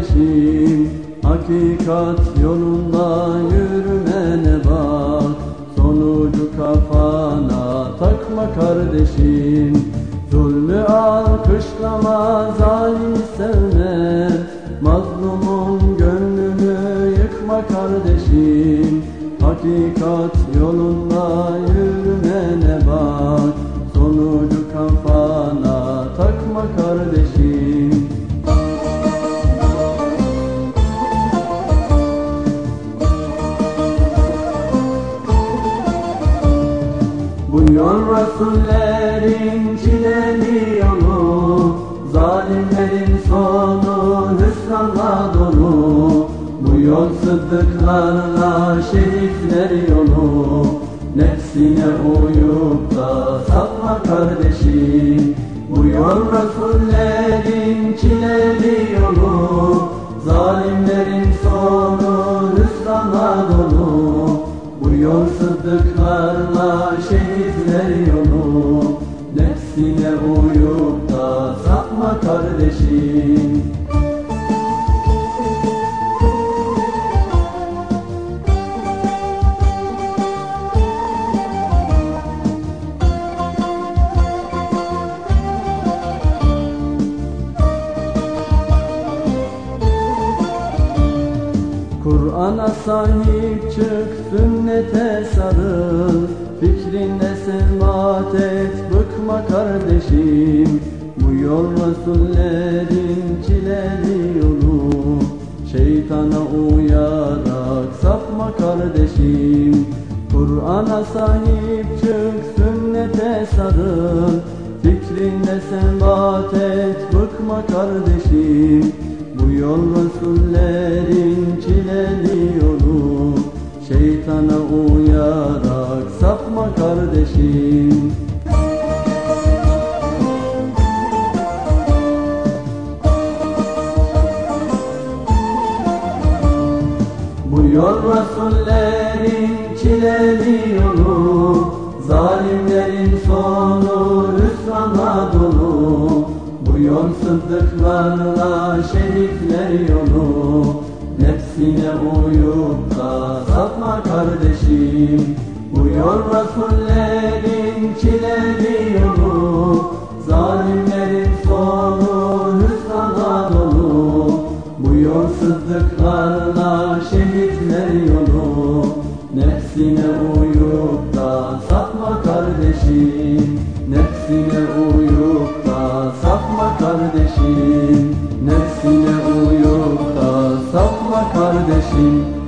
kardeşim Hakikat yolunda yürümene bak. Sonucu kafana takma kardeşim. Zulmü alkışlama zalim sevme. Mazlumun gönlünü yıkma kardeşim. Hakikat yolunda yürümene bak. Sonucu kafana takma kardeşim Yol Resullerin çileli yolu Zalimlerin sonu hüsranla dolu. Bu yol sıddıklarla şehitler yolu. Nefsine uyup da sapma kardeşim. Bu yol Resullerin sıddıklarla şehitler yolu Nefsine uyup da sapma kardeşim Kur'an'a sahip çık, sünnete sarıl. Fikrinde sebat et, bıkma kardeşim. Bu yol Resullerin çileli yolu. Şeytana uyarak sapma kardeşim. Kur'an'a sahip çık, sünnete sarıl. Fikrinde sebat et, bıkma kardeşim. Bu yol Resullerin yol Resullerin çileli yolu Zalimlerin sonu hüsranla dolu. Bu yol sıddıklarla şehitler yolu Nefsine uyup da sapma kardeşim. Bu yol Resullerin çileli yolu Zalimlerin sonu hüsranla dolu. Bu yol sıddıklarla kardeşim Nefsine uyup da sapma kardeşim. Nefsine uyup da sapma kardeşim.